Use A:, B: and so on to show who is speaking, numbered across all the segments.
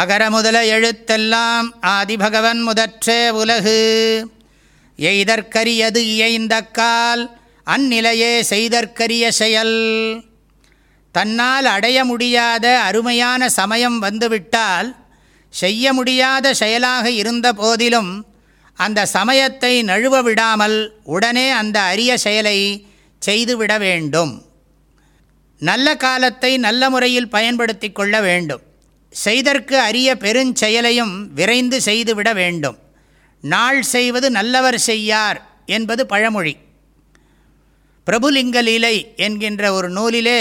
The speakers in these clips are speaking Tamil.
A: அகர முதல எழுத்தெல்லாம் ஆதிபகவன் முதற்றே உலகு எய்தற்கரியது இயைந்தக்கால் அந்நிலையே செய்தற்கரிய செயல் தன்னால் அடைய முடியாத அருமையான சமயம் வந்துவிட்டால் செய்ய முடியாத செயலாக இருந்த போதிலும் அந்த சமயத்தை நழுவ விடாமல் உடனே அந்த அரிய செயலை செய்துவிட வேண்டும் நல்ல காலத்தை நல்ல முறையில் பயன்படுத்தி கொள்ள வேண்டும் செய்தற்கு அரிய பெருஞ்செயலையும் விரைந்து செய்துவிட வேண்டும் நாள் செய்வது நல்லவர் செய்யார் என்பது பழமொழி பிரபுலிங்க லீலை என்கின்ற ஒரு நூலிலே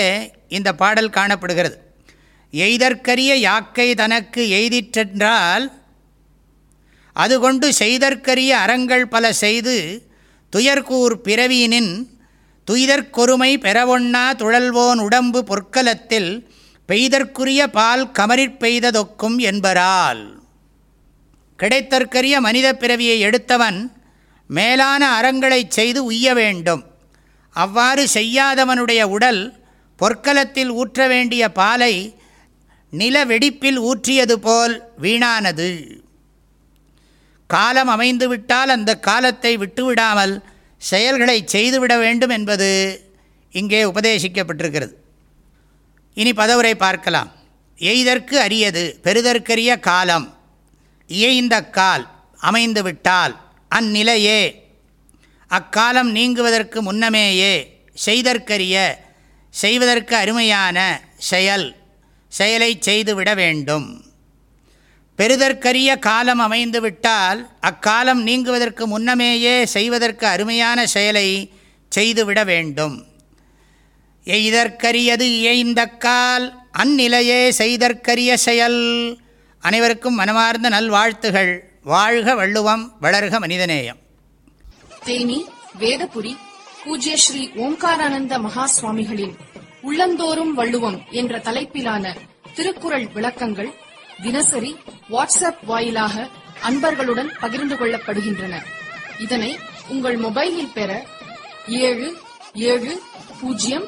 A: இந்த பாடல் காணப்படுகிறது எய்தற்கரிய யாக்கை தனக்கு எய்திற்றென்றால் அதுகொண்டு செய்தற்கரிய அறங்கள் பல செய்து துயர்கூர் பிறவியினின் துய்தற்கொருமை பெறவொன்னா துழல்வோன் உடம்பு பொற்கலத்தில் பெய்தற்குரிய பால் கமரிற் பெய்ததொக்கும் என்பரால் கிடைத்தற்கரிய மனித பிறவியை எடுத்தவன் மேலான அறங்களை செய்து உய்ய வேண்டும் அவ்வாறு செய்யாதவனுடைய உடல் பொற்கலத்தில் ஊற்ற வேண்டிய பாலை நில வெடிப்பில் ஊற்றியது போல் வீணானது காலம் அமைந்துவிட்டால் அந்த காலத்தை விட்டுவிடாமல் செயல்களை செய்துவிட வேண்டும் என்பது இங்கே உபதேசிக்கப்பட்டிருக்கிறது இனி பதவுரை பார்க்கலாம் எய்தற்கு அரியது பெறுதற்கரிய காலம் இயந்த கால் அமைந்து விட்டால் அந்நிலையே அக்காலம் நீங்குவதற்கு முன்னமேயே செய்தற்கரிய செய்வதற்கு அருமையான செயல் செயலை செய்துவிட வேண்டும் பெறுதற்கரிய காலம் அமைந்து விட்டால் அக்காலம் நீங்குவதற்கு முன்னமேயே செய்வதற்கு அருமையான செயலை செய்துவிட வேண்டும் எய்தற்கரியது இயந்தக்கால் அந்நிலையே செய்தற்கரிய செயல் அனைவருக்கும் மனமார்ந்த நல்வாழ்த்துகள் வாழ்க வள்ளுவம் வளர்க மனிதநேயம்
B: தேனி வேதபுரி பூஜ்ய ஸ்ரீ ஓம்காரானந்த மகா சுவாமிகளின் உள்ளந்தோறும் வள்ளுவம் என்ற தலைப்பிலான திருக்குறள் விளக்கங்கள் தினசரி வாட்ஸ்அப் வாயிலாக அன்பர்களுடன் பகிர்ந்து கொள்ளப்படுகின்றன இதனை உங்கள் மொபைலில் பெற ஏழு ஏழு பூஜ்ஜியம்